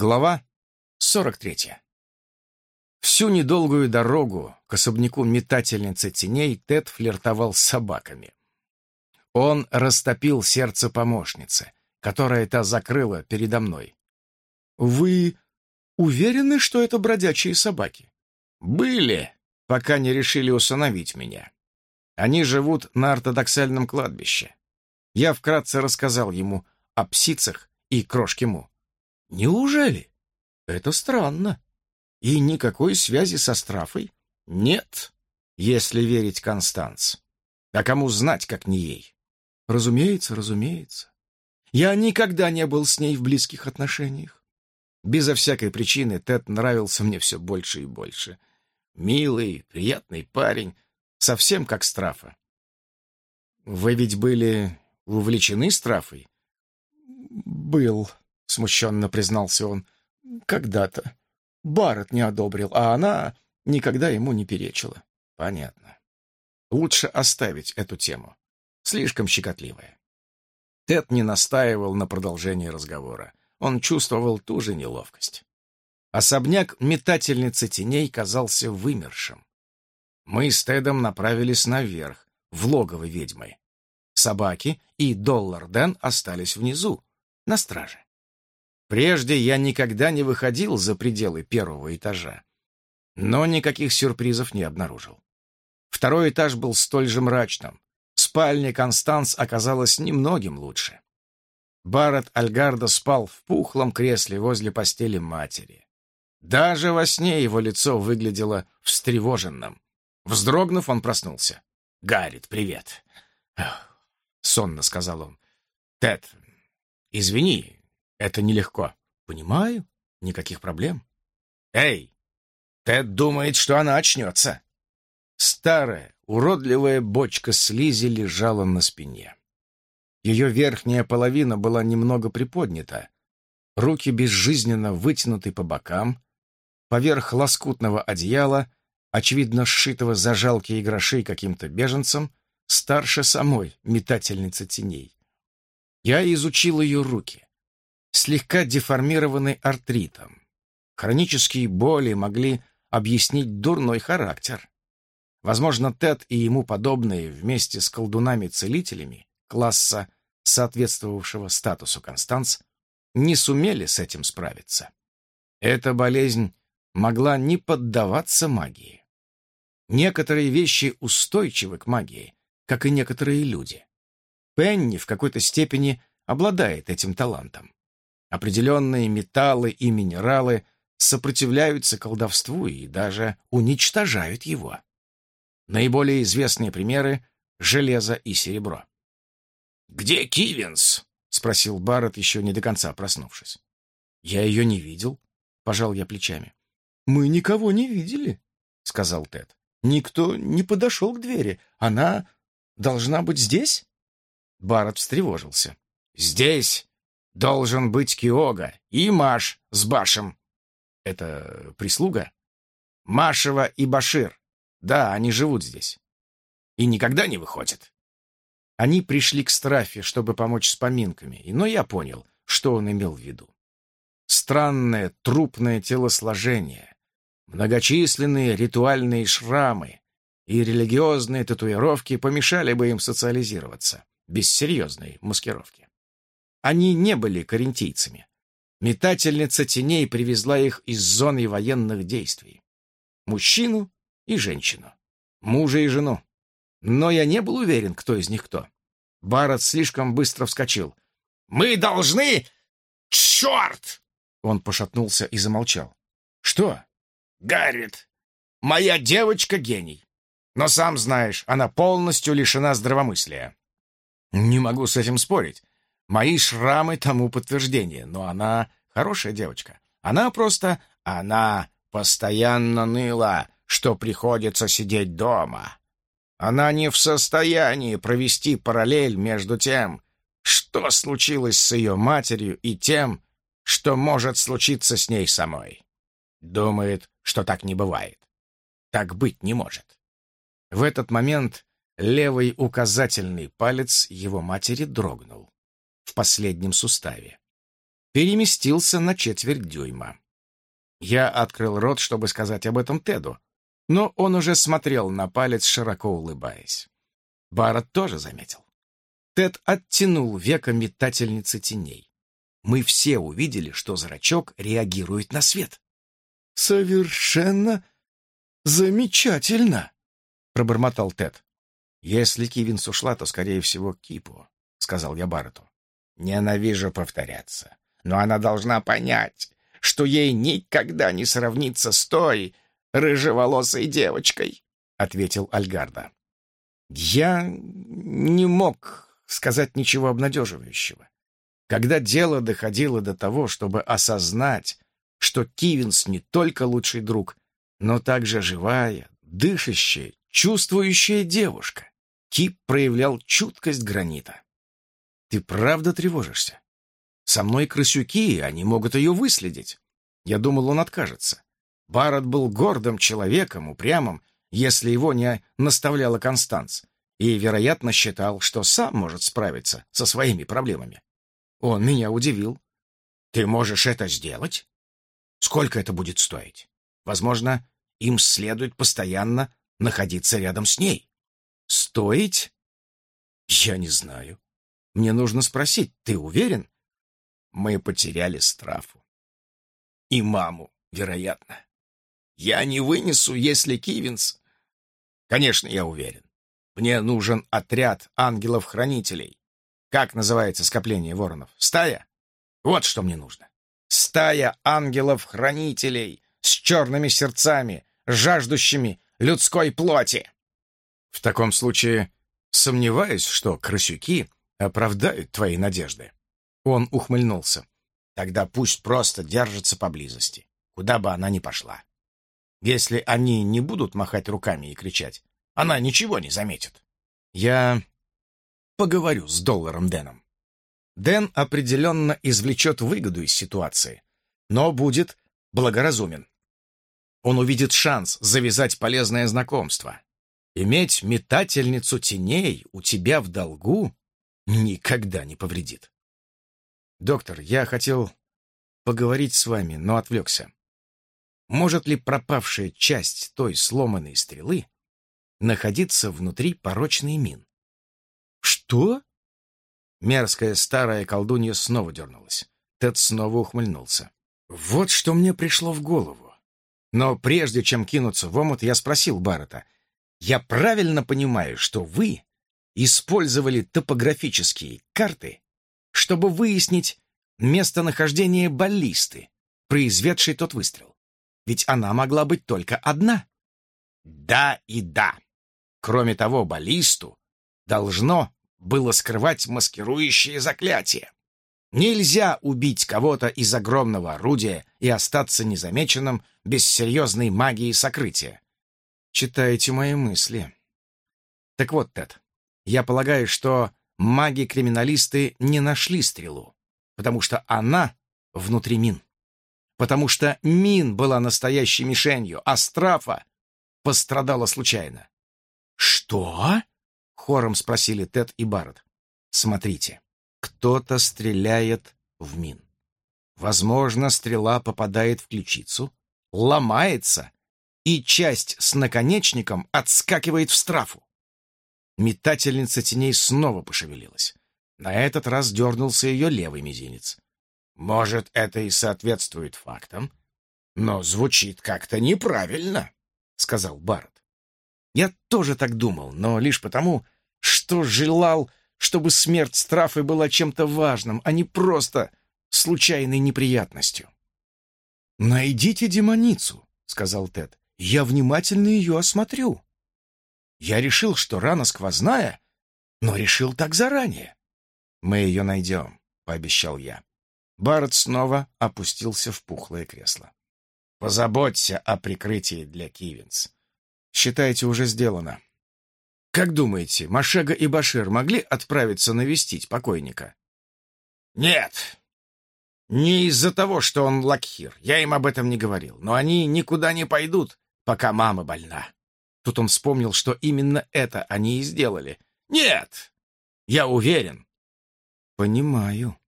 Глава 43. Всю недолгую дорогу к особняку метательницы теней Тед флиртовал с собаками. Он растопил сердце помощницы, которая та закрыла передо мной. «Вы уверены, что это бродячие собаки?» «Были, пока не решили усыновить меня. Они живут на ортодоксальном кладбище. Я вкратце рассказал ему о псицах и крошке Му. «Неужели? Это странно. И никакой связи со Страфой? Нет, если верить Констанц. А кому знать, как не ей? Разумеется, разумеется. Я никогда не был с ней в близких отношениях. Безо всякой причины Тед нравился мне все больше и больше. Милый, приятный парень, совсем как Страфа. Вы ведь были увлечены Страфой? Был, смущенно признался он. Когда-то. Барретт не одобрил, а она никогда ему не перечила. Понятно. Лучше оставить эту тему. Слишком щекотливая. Тед не настаивал на продолжении разговора. Он чувствовал ту же неловкость. Особняк метательницы теней казался вымершим. Мы с Тедом направились наверх, в логово ведьмы. Собаки и Доллар Дэн остались внизу, на страже. Прежде я никогда не выходил за пределы первого этажа, но никаких сюрпризов не обнаружил. Второй этаж был столь же мрачным. Спальня Констанс оказалась немногим лучше. Барретт Альгардо спал в пухлом кресле возле постели матери. Даже во сне его лицо выглядело встревоженным. Вздрогнув, он проснулся. «Гаррит, привет!» — сонно сказал он. «Тед, извини, это нелегко. Понимаю. Никаких проблем. Эй! Тед думает, что она очнется. Старая, уродливая бочка слизи лежала на спине. Ее верхняя половина была немного приподнята. Руки безжизненно вытянуты по бокам. Поверх лоскутного одеяла, очевидно сшитого за жалкие гроши каким-то беженцем, старше самой метательницы теней. Я изучил ее руки слегка деформированы артритом. Хронические боли могли объяснить дурной характер. Возможно, Тед и ему подобные вместе с колдунами-целителями класса, соответствовавшего статусу Констанс, не сумели с этим справиться. Эта болезнь могла не поддаваться магии. Некоторые вещи устойчивы к магии, как и некоторые люди. Пенни в какой-то степени обладает этим талантом. Определенные металлы и минералы сопротивляются колдовству и даже уничтожают его. Наиболее известные примеры — железо и серебро. «Где Кивинс?» — спросил Барретт, еще не до конца проснувшись. «Я ее не видел», — пожал я плечами. «Мы никого не видели», — сказал Тед. «Никто не подошел к двери. Она должна быть здесь?» Барретт встревожился. «Здесь должен быть Киога и Маш с Башем. Это прислуга? Машева и Башир. Да, они живут здесь. И никогда не выходят. Они пришли к Страфе, чтобы помочь с поминками, но я понял, что он имел в виду. Странное трупное телосложение, многочисленные ритуальные шрамы и религиозные татуировки помешали бы им социализироваться без серьезной маскировки. Они не были карентийцами. Метательница теней привезла их из зоны военных действий. Мужчину и женщину. Мужа и жену. Но я не был уверен, кто из них кто. Барретт слишком быстро вскочил. «Мы должны... Черт!» Он пошатнулся и замолчал. «Что?» «Гаррит, моя девочка гений. Но сам знаешь, она полностью лишена здравомыслия». «Не могу с этим спорить. Мои шрамы тому подтверждение, но она хорошая девочка. Она просто... Она постоянно ныла, что приходится сидеть дома. Она не в состоянии провести параллель между тем, что случилось с ее матерью, и тем, что может случиться с ней самой. Думает, что так не бывает. Так быть не может. В этот момент левый указательный палец его матери дрогнул в последнем суставе. переместился на четверть дюйма. Я открыл рот, чтобы сказать об этом Теду, но он уже смотрел на палец, широко улыбаясь. Барретт тоже заметил. Тед оттянул века метательницы теней. Мы все увидели, что зрачок реагирует на свет. «Совершенно замечательно!» — пробормотал Тед. «Если Кивинс ушла, то, скорее всего, Кипу», — сказал я Баррету. «Ненавижу повторяться, но она должна понять, что ей никогда не сравнится с той рыжеволосой девочкой», — ответил Альгарда. Я не мог сказать ничего обнадеживающего. Когда дело доходило до того, чтобы осознать, что Кивинс не только лучший друг, но также живая, дышащая, чувствующая девушка, Кип проявлял чуткость гранита. «Ты правда тревожишься? Со мной крысюки, они могут ее выследить». Я думал, он откажется. Барретт был гордым человеком, упрямым, если его не наставляла Констанц, и, вероятно, считал, что сам может справиться со своими проблемами. Он меня удивил. «Ты можешь это сделать? Сколько это будет стоить? Возможно, им следует постоянно находиться рядом с ней. Стоить? Я не знаю. Мне нужно спросить, ты уверен? Мы потеряли Страфу. И маму, вероятно. Я не вынесу, если Кивинс... Конечно, я уверен. Мне нужен отряд ангелов-хранителей. Как называется скопление воронов? Стая? Вот что мне нужно. Стая ангелов-хранителей с черными сердцами, жаждущими людской плоти. В таком случае сомневаюсь, что крысюки оправдают твои надежды. Он ухмыльнулся. Тогда пусть просто держатся поблизости, куда бы она ни пошла. Если они не будут махать руками и кричать, она ничего не заметит. Я поговорю с долларом Дэном. Дэн определенно извлечет выгоду из ситуации, но будет благоразумен. Он увидит шанс завязать полезное знакомство. Иметь метательницу теней у тебя в долгу никогда не повредит. Доктор, я хотел поговорить с вами, но отвлекся. Может ли пропавшая часть той сломанной стрелы находиться внутри порочной мин? Что? Мерзкая старая колдунья снова дернулась. Тед снова ухмыльнулся. Вот что мне пришло в голову. Но прежде чем кинуться в омут, я спросил Баррета, «Я правильно понимаю, что вы использовали топографические карты, чтобы выяснить местонахождение баллисты, произведшей тот выстрел? Ведь она могла быть только одна». «Да и да. Кроме того, баллисту должно было скрывать маскирующее заклятие. Нельзя убить кого-то из огромного орудия и остаться незамеченным без серьезной магии сокрытия. Читаете мои мысли. Так вот, Тед, я полагаю, что маги-криминалисты не нашли стрелу, потому что она внутри мин. Потому что мин была настоящей мишенью, а страфа пострадала случайно. «Что?» — хором спросили Тед и Барретт. «Смотрите, кто-то стреляет в мин. Возможно, стрела попадает в ключицу, ломается, и часть с наконечником отскакивает в страфу. Метательница теней снова пошевелилась. На этот раз дернулся ее левый мизинец. Может, это и соответствует фактам, но звучит как-то неправильно, — сказал Барретт. Я тоже так думал, но лишь потому, что желал, чтобы смерть Страфы была чем-то важным, а не просто случайной неприятностью. «Найдите демоницу», — сказал Тед. «Я внимательно ее осмотрю». Я решил, что рана сквозная, но решил так заранее. «Мы ее найдем», — пообещал я. Барретт снова опустился в пухлое кресло. «Позаботься о прикрытии для Кивинс. Считайте, уже сделано. Как думаете, Машега и Башир могли отправиться навестить покойника? Нет. Не из-за того, что он лакхир. Я им об этом не говорил. Но они никуда не пойдут, пока мама больна. Тут он вспомнил, что именно это они и сделали. Нет! Я уверен. Понимаю.